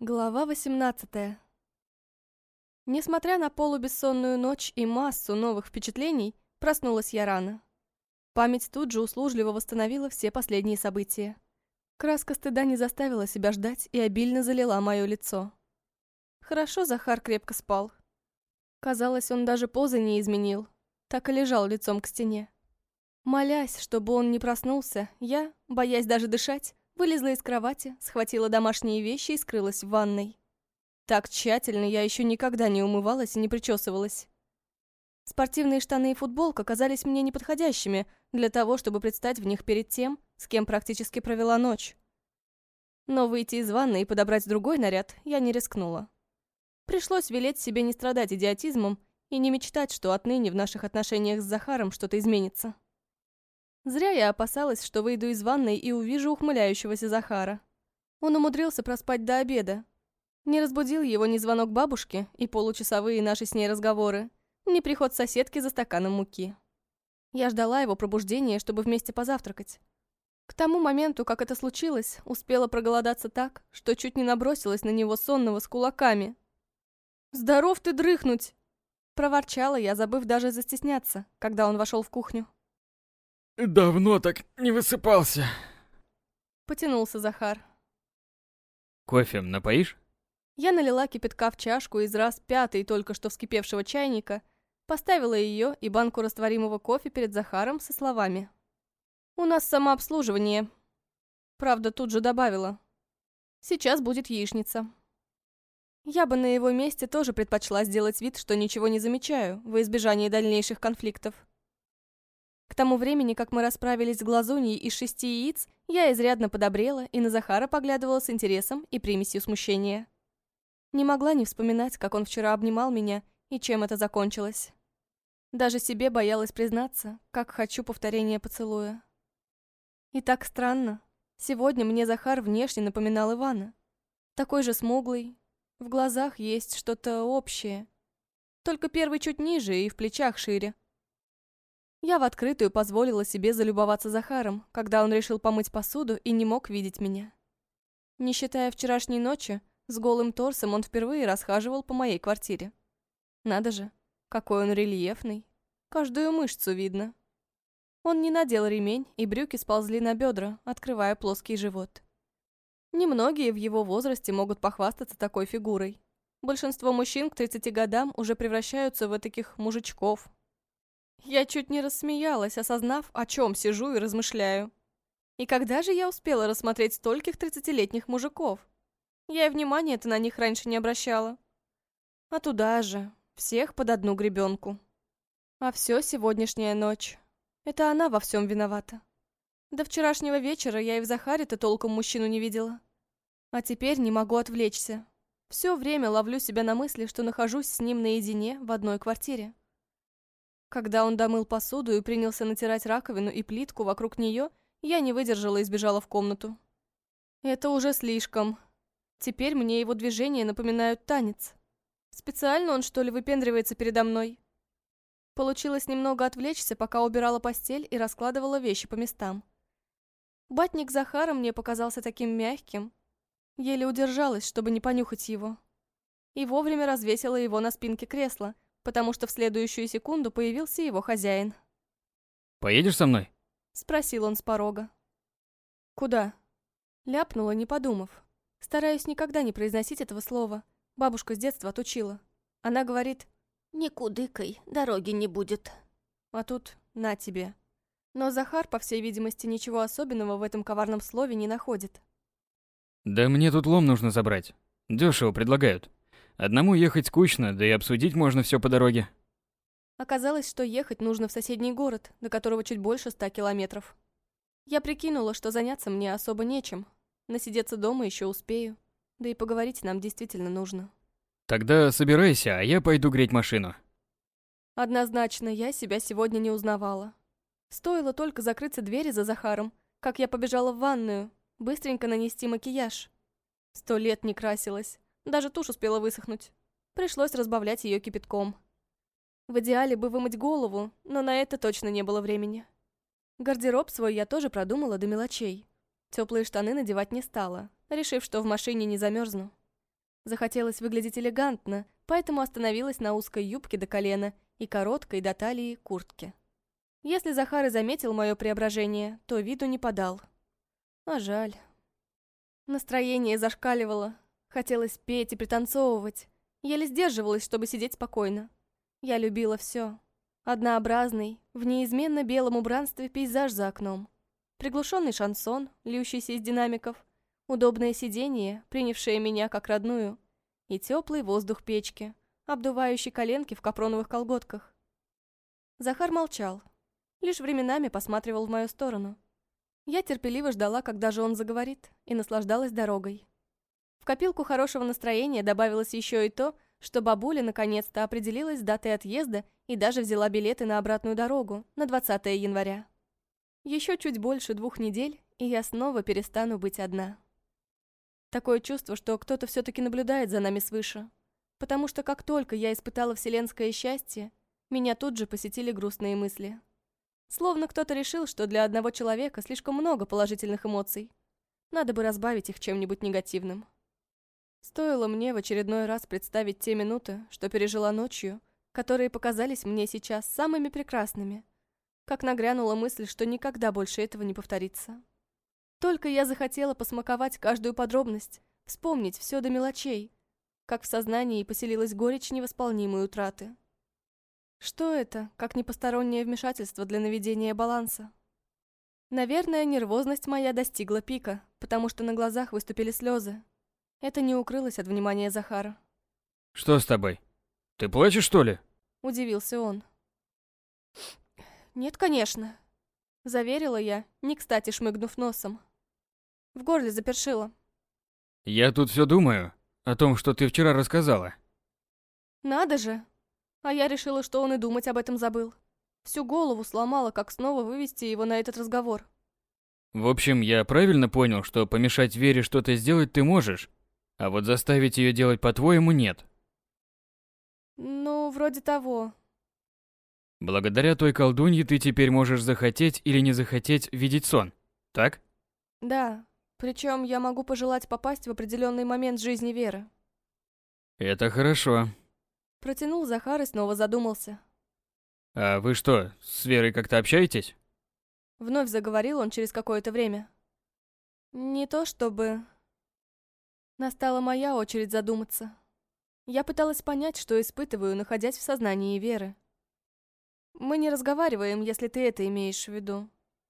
Глава 18 Несмотря на полубессонную ночь и массу новых впечатлений, проснулась я рано. Память тут же услужливо восстановила все последние события. Краска стыда не заставила себя ждать и обильно залила мое лицо. Хорошо Захар крепко спал. Казалось, он даже позы не изменил, так и лежал лицом к стене. Молясь, чтобы он не проснулся, я, боясь даже дышать, вылезла из кровати, схватила домашние вещи и скрылась в ванной. Так тщательно я еще никогда не умывалась и не причесывалась. Спортивные штаны и футболка казались мне неподходящими для того, чтобы предстать в них перед тем, с кем практически провела ночь. Но выйти из ванны и подобрать другой наряд я не рискнула. Пришлось велеть себе не страдать идиотизмом и не мечтать, что отныне в наших отношениях с Захаром что-то изменится. Зря я опасалась, что выйду из ванной и увижу ухмыляющегося Захара. Он умудрился проспать до обеда. Не разбудил его ни звонок бабушки и получасовые наши с ней разговоры, ни приход соседки за стаканом муки. Я ждала его пробуждения, чтобы вместе позавтракать. К тому моменту, как это случилось, успела проголодаться так, что чуть не набросилась на него сонного с кулаками. «Здоров ты дрыхнуть!» Проворчала я, забыв даже застесняться, когда он вошел в кухню. Давно так не высыпался. Потянулся Захар. Кофе напоишь? Я налила кипятка в чашку из раз пятой только что вскипевшего чайника, поставила ее и банку растворимого кофе перед Захаром со словами. «У нас самообслуживание». Правда, тут же добавила. «Сейчас будет яичница». Я бы на его месте тоже предпочла сделать вид, что ничего не замечаю, во избежание дальнейших конфликтов. К тому времени, как мы расправились с глазуньей из шести яиц, я изрядно подобрела и на Захара поглядывала с интересом и примесью смущения. Не могла не вспоминать, как он вчера обнимал меня и чем это закончилось. Даже себе боялась признаться, как хочу повторения поцелуя. И так странно. Сегодня мне Захар внешне напоминал Ивана. Такой же смуглый. В глазах есть что-то общее. Только первый чуть ниже и в плечах шире. Я в открытую позволила себе залюбоваться Захаром, когда он решил помыть посуду и не мог видеть меня. Не считая вчерашней ночи, с голым торсом он впервые расхаживал по моей квартире. Надо же, какой он рельефный. Каждую мышцу видно. Он не надел ремень, и брюки сползли на бедра, открывая плоский живот. Немногие в его возрасте могут похвастаться такой фигурой. Большинство мужчин к 30 годам уже превращаются в таких мужичков, я чуть не рассмеялась, осознав, о чем сижу и размышляю. И когда же я успела рассмотреть стольких тридцатилетних мужиков? Я и внимания-то на них раньше не обращала. А туда же, всех под одну гребенку. А все сегодняшняя ночь. Это она во всем виновата. До вчерашнего вечера я и в Захаре-то толком мужчину не видела. А теперь не могу отвлечься. Все время ловлю себя на мысли, что нахожусь с ним наедине в одной квартире. Когда он домыл посуду и принялся натирать раковину и плитку вокруг нее, я не выдержала и сбежала в комнату. Это уже слишком. Теперь мне его движения напоминают танец. Специально он, что ли, выпендривается передо мной? Получилось немного отвлечься, пока убирала постель и раскладывала вещи по местам. Батник Захара мне показался таким мягким. Еле удержалась, чтобы не понюхать его. И вовремя развесила его на спинке кресла, потому что в следующую секунду появился его хозяин. «Поедешь со мной?» — спросил он с порога. «Куда?» Ляпнула, не подумав. Стараюсь никогда не произносить этого слова. Бабушка с детства отучила. Она говорит «Не кудыкай, дороги не будет». А тут «на тебе». Но Захар, по всей видимости, ничего особенного в этом коварном слове не находит. «Да мне тут лом нужно забрать. Дешево предлагают». Одному ехать скучно, да и обсудить можно все по дороге. Оказалось, что ехать нужно в соседний город, до которого чуть больше ста километров. Я прикинула, что заняться мне особо нечем. Насидеться дома еще успею. Да и поговорить нам действительно нужно. Тогда собирайся, а я пойду греть машину. Однозначно, я себя сегодня не узнавала. Стоило только закрыться двери за Захаром, как я побежала в ванную, быстренько нанести макияж. Сто лет не красилась. Даже тушь успела высохнуть. Пришлось разбавлять ее кипятком. В идеале бы вымыть голову, но на это точно не было времени. Гардероб свой я тоже продумала до мелочей. Теплые штаны надевать не стала, решив, что в машине не замерзну. Захотелось выглядеть элегантно, поэтому остановилась на узкой юбке до колена и короткой до талии куртке. Если Захар и заметил мое преображение, то виду не подал. А жаль. Настроение зашкаливало. Хотелось петь и пританцовывать. Еле сдерживалась, чтобы сидеть спокойно. Я любила все. Однообразный, в неизменно белом убранстве пейзаж за окном. Приглушенный шансон, льющийся из динамиков. Удобное сиденье, принявшее меня как родную. И теплый воздух печки, обдувающий коленки в капроновых колготках. Захар молчал. Лишь временами посматривал в мою сторону. Я терпеливо ждала, когда же он заговорит, и наслаждалась дорогой. В копилку хорошего настроения добавилось еще и то, что бабуля наконец-то определилась с датой отъезда и даже взяла билеты на обратную дорогу на 20 января. Еще чуть больше двух недель, и я снова перестану быть одна. Такое чувство, что кто-то все-таки наблюдает за нами свыше. Потому что как только я испытала вселенское счастье, меня тут же посетили грустные мысли. Словно кто-то решил, что для одного человека слишком много положительных эмоций. Надо бы разбавить их чем-нибудь негативным. Стоило мне в очередной раз представить те минуты, что пережила ночью, которые показались мне сейчас самыми прекрасными, как нагрянула мысль, что никогда больше этого не повторится. Только я захотела посмаковать каждую подробность, вспомнить все до мелочей, как в сознании поселилась горечь невосполнимой утраты. Что это, как непостороннее вмешательство для наведения баланса? Наверное, нервозность моя достигла пика, потому что на глазах выступили слезы. Это не укрылось от внимания Захара. «Что с тобой? Ты плачешь, что ли?» Удивился он. «Нет, конечно», — заверила я, не кстати шмыгнув носом. В горле запершило. «Я тут все думаю о том, что ты вчера рассказала». «Надо же, а я решила, что он и думать об этом забыл. Всю голову сломала, как снова вывести его на этот разговор. В общем, я правильно понял, что помешать Вере что-то сделать ты можешь, а вот заставить ее делать по-твоему нет. Ну, вроде того. Благодаря той колдунье ты теперь можешь захотеть или не захотеть видеть сон, так? Да, причем я могу пожелать попасть в определенный момент жизни Веры. Это хорошо. Протянул Захар и снова задумался. «А вы что, с Верой как-то общаетесь?» Вновь заговорил он через какое-то время. «Не то чтобы...» Настала моя очередь задуматься. Я пыталась понять, что испытываю, находясь в сознании Веры. Мы не разговариваем, если ты это имеешь в виду.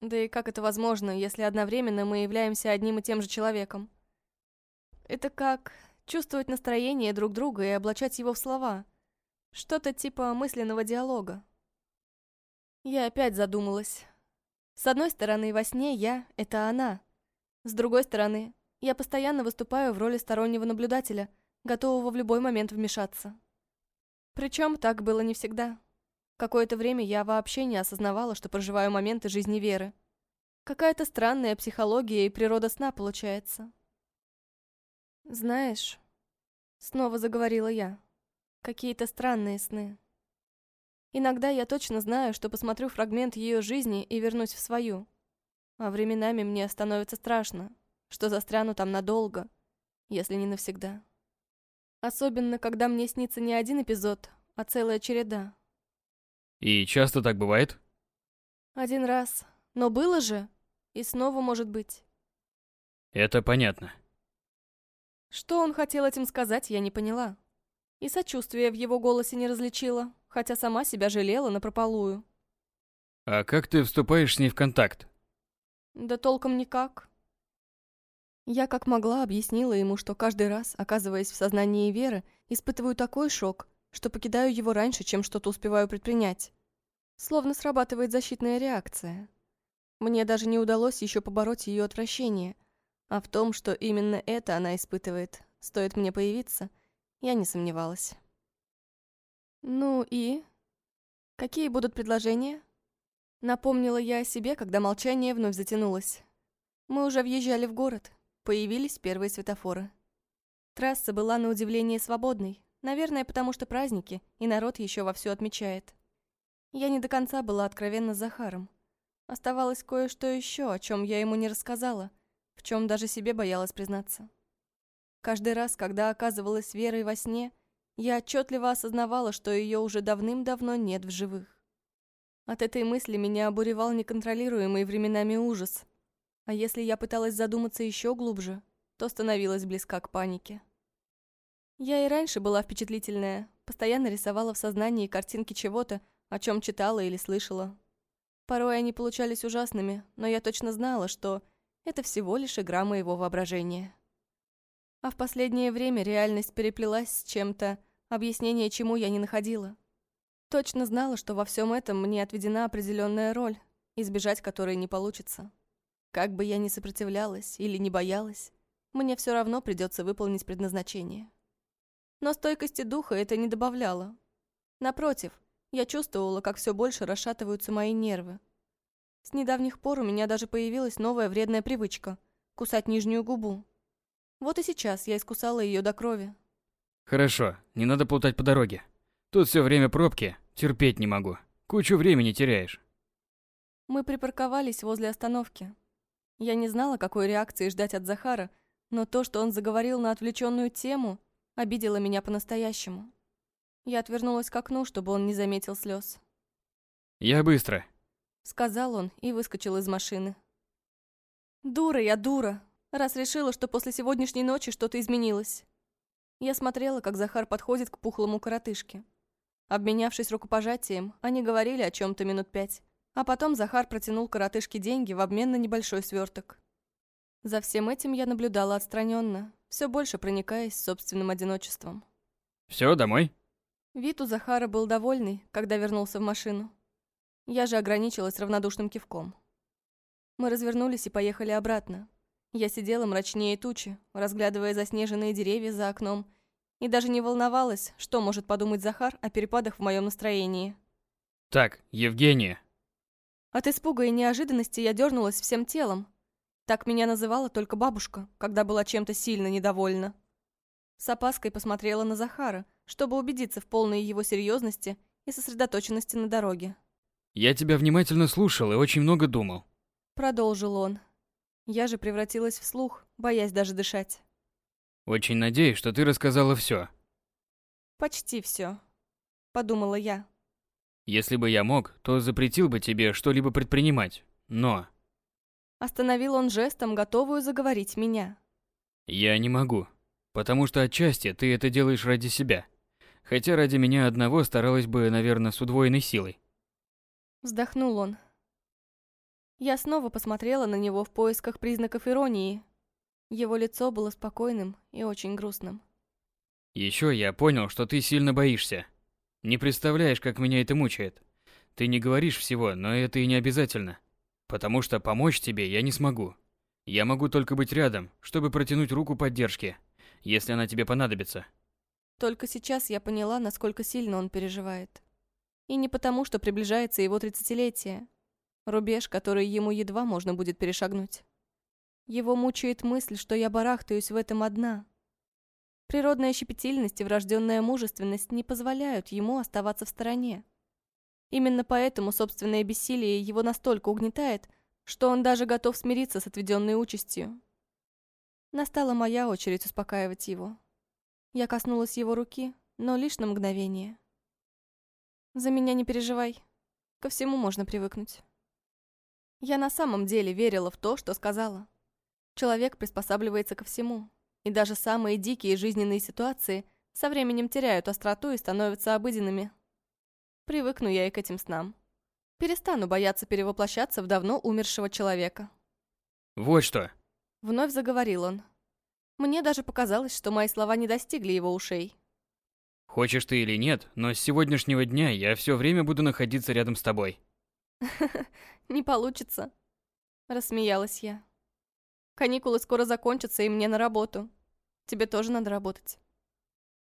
Да и как это возможно, если одновременно мы являемся одним и тем же человеком? Это как чувствовать настроение друг друга и облачать его в слова — что-то типа мысленного диалога. Я опять задумалась. С одной стороны, во сне я — это она. С другой стороны, я постоянно выступаю в роли стороннего наблюдателя, готового в любой момент вмешаться. Причем так было не всегда. Какое-то время я вообще не осознавала, что проживаю моменты жизни Веры. Какая-то странная психология и природа сна получается. «Знаешь...» — снова заговорила я. Какие-то странные сны. Иногда я точно знаю, что посмотрю фрагмент ее жизни и вернусь в свою. А временами мне становится страшно, что застряну там надолго, если не навсегда. Особенно, когда мне снится не один эпизод, а целая череда. И часто так бывает? Один раз. Но было же. И снова может быть. Это понятно. Что он хотел этим сказать, я не поняла. И сочувствия в его голосе не различила, хотя сама себя жалела напропалую. «А как ты вступаешь с ней в контакт?» «Да толком никак». Я как могла объяснила ему, что каждый раз, оказываясь в сознании Веры, испытываю такой шок, что покидаю его раньше, чем что-то успеваю предпринять. Словно срабатывает защитная реакция. Мне даже не удалось еще побороть ее отвращение, а в том, что именно это она испытывает, стоит мне появиться — я не сомневалась. «Ну и? Какие будут предложения?» Напомнила я о себе, когда молчание вновь затянулось. Мы уже въезжали в город. Появились первые светофоры. Трасса была на удивление свободной. Наверное, потому что праздники, и народ еще вовсю отмечает. Я не до конца была откровенна с Захаром. Оставалось кое-что еще, о чем я ему не рассказала, в чем даже себе боялась признаться. Каждый раз, когда оказывалась Верой во сне, я отчетливо осознавала, что ее уже давным-давно нет в живых. От этой мысли меня обуревал неконтролируемый временами ужас. А если я пыталась задуматься еще глубже, то становилась близка к панике. Я и раньше была впечатлительная, постоянно рисовала в сознании картинки чего-то, о чем читала или слышала. Порой они получались ужасными, но я точно знала, что это всего лишь игра моего воображения. А в последнее время реальность переплелась с чем-то, объяснение чему я не находила. Точно знала, что во всем этом мне отведена определенная роль, избежать которой не получится. Как бы я ни сопротивлялась или не боялась, мне все равно придется выполнить предназначение. Но стойкости духа это не добавляло. Напротив, я чувствовала, как все больше расшатываются мои нервы. С недавних пор у меня даже появилась новая вредная привычка – кусать нижнюю губу. Вот и сейчас я искусала ее до крови. Хорошо, не надо плутать по дороге. Тут все время пробки, терпеть не могу. Кучу времени теряешь. Мы припарковались возле остановки. Я не знала, какой реакции ждать от Захара, но то, что он заговорил на отвлеченную тему, обидело меня по-настоящему. Я отвернулась к окну, чтобы он не заметил слез. «Я быстро», — сказал он и выскочил из машины. «Дура я, дура, раз решила, что после сегодняшней ночи что-то изменилось». Я смотрела, как Захар подходит к пухлому коротышке. Обменявшись рукопожатием, они говорили о чем-то минут пять. А потом Захар протянул коротышке деньги в обмен на небольшой сверток. За всем этим я наблюдала отстраненно, все больше проникаясь собственным одиночеством. Все, домой? Вид у Захара был довольный, когда вернулся в машину. Я же ограничилась равнодушным кивком. Мы развернулись и поехали обратно. Я сидела мрачнее тучи, разглядывая заснеженные деревья за окном и даже не волновалась, что может подумать Захар о перепадах в моем настроении. «Так, Евгения!» От испуга и неожиданности я дернулась всем телом. Так меня называла только бабушка, когда была чем-то сильно недовольна. С опаской посмотрела на Захара, чтобы убедиться в полной его серьезности и сосредоточенности на дороге. «Я тебя внимательно слушал и очень много думал», — продолжил он. Я же превратилась в слух, боясь даже дышать. Очень надеюсь, что ты рассказала все. Почти все, подумала я. Если бы я мог, то запретил бы тебе что-либо предпринимать. Но... Остановил он жестом, готовую заговорить меня. Я не могу. Потому что отчасти ты это делаешь ради себя. Хотя ради меня одного старалась бы, наверное, с удвоенной силой. Вздохнул он. Я снова посмотрела на него в поисках признаков иронии, его лицо было спокойным и очень грустным. Еще я понял, что ты сильно боишься. Не представляешь, как меня это мучает. Ты не говоришь всего, но это и не обязательно. Потому что помочь тебе я не смогу. Я могу только быть рядом, чтобы протянуть руку поддержки, если она тебе понадобится. Только сейчас я поняла, насколько сильно он переживает. И не потому, что приближается его тридцатилетие. Рубеж, который ему едва можно будет перешагнуть. Его мучает мысль, что я барахтаюсь в этом одна. Природная щепетильность и врожденная мужественность не позволяют ему оставаться в стороне. Именно поэтому собственное бессилие его настолько угнетает, что он даже готов смириться с отведенной участью. Настала моя очередь успокаивать его. Я коснулась его руки, но лишь на мгновение. «За меня не переживай. Ко всему можно привыкнуть». Я на самом деле верила в то, что сказала. Человек приспосабливается ко всему, и даже самые дикие жизненные ситуации со временем теряют остроту и становятся обыденными. Привыкну я и к этим снам. Перестану бояться перевоплощаться в давно умершего человека. «Вот что!» Вновь заговорил он. Мне даже показалось, что мои слова не достигли его ушей. «Хочешь ты или нет, но с сегодняшнего дня я все время буду находиться рядом с тобой». «Не получится», — рассмеялась я. Каникулы скоро закончатся, и мне на работу. Тебе тоже надо работать.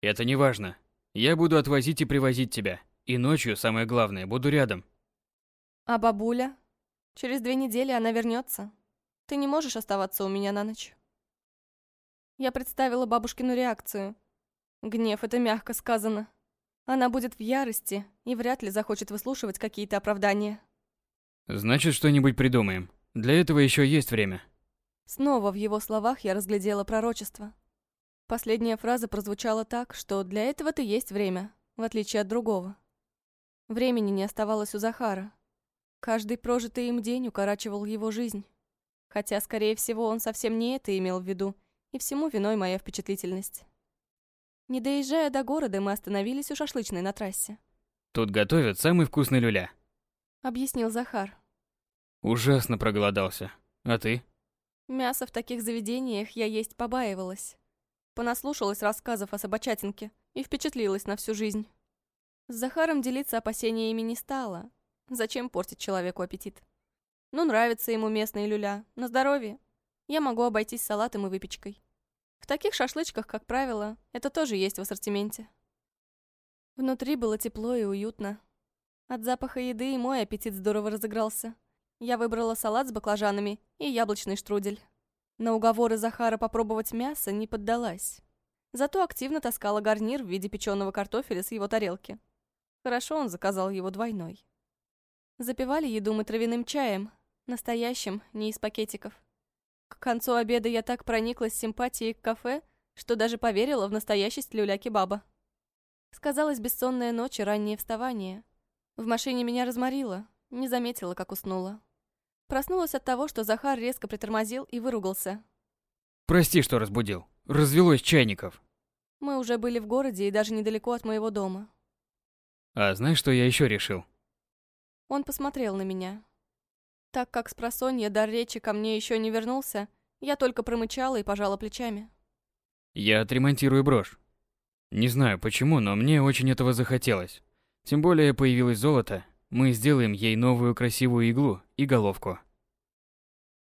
Это не важно. Я буду отвозить и привозить тебя. И ночью, самое главное, буду рядом. А бабуля? Через две недели она вернется. Ты не можешь оставаться у меня на ночь. Я представила бабушкину реакцию. Гнев — это мягко сказано. Она будет в ярости и вряд ли захочет выслушивать какие-то оправдания. Значит, что-нибудь придумаем. Для этого еще есть время. Снова в его словах я разглядела пророчество. Последняя фраза прозвучала так, что для этого-то есть время, в отличие от другого. Времени не оставалось у Захара. Каждый прожитый им день укорачивал его жизнь. Хотя, скорее всего, он совсем не это имел в виду, и всему виной моя впечатлительность. Не доезжая до города, мы остановились у шашлычной на трассе. Тут готовят самый вкусный люля. Объяснил Захар. Ужасно проголодался. А ты? Мясо в таких заведениях я есть побаивалась. Понаслушалась рассказов о собачатинке и впечатлилась на всю жизнь. С Захаром делиться опасениями не стала. Зачем портить человеку аппетит? Ну, нравится ему местный люля. На здоровье. Я могу обойтись салатом и выпечкой. В таких шашлычках, как правило, это тоже есть в ассортименте. Внутри было тепло и уютно. От запаха еды и мой аппетит здорово разыгрался. Я выбрала салат с баклажанами и яблочный штрудель. На уговоры Захара попробовать мясо не поддалась. Зато активно таскала гарнир в виде печеного картофеля с его тарелки. Хорошо он заказал его двойной. Запивали еду мы травяным чаем, настоящим, не из пакетиков. К концу обеда я так прониклась симпатией к кафе, что даже поверила в настоящесть люля-кебаба. Сказалась бессонная ночь и раннее вставание. В машине меня разморило, не заметила, как уснула. Проснулась от того, что Захар резко притормозил и выругался. Прости, что разбудил. Развелось чайников. Мы уже были в городе и даже недалеко от моего дома. А знаешь, что я еще решил? Он посмотрел на меня. Так как с просонья дар речи ко мне еще не вернулся, я только промычала и пожала плечами. Я отремонтирую брошь. Не знаю почему, но мне очень этого захотелось. Тем более появилось золото, мы сделаем ей новую красивую иглу и головку.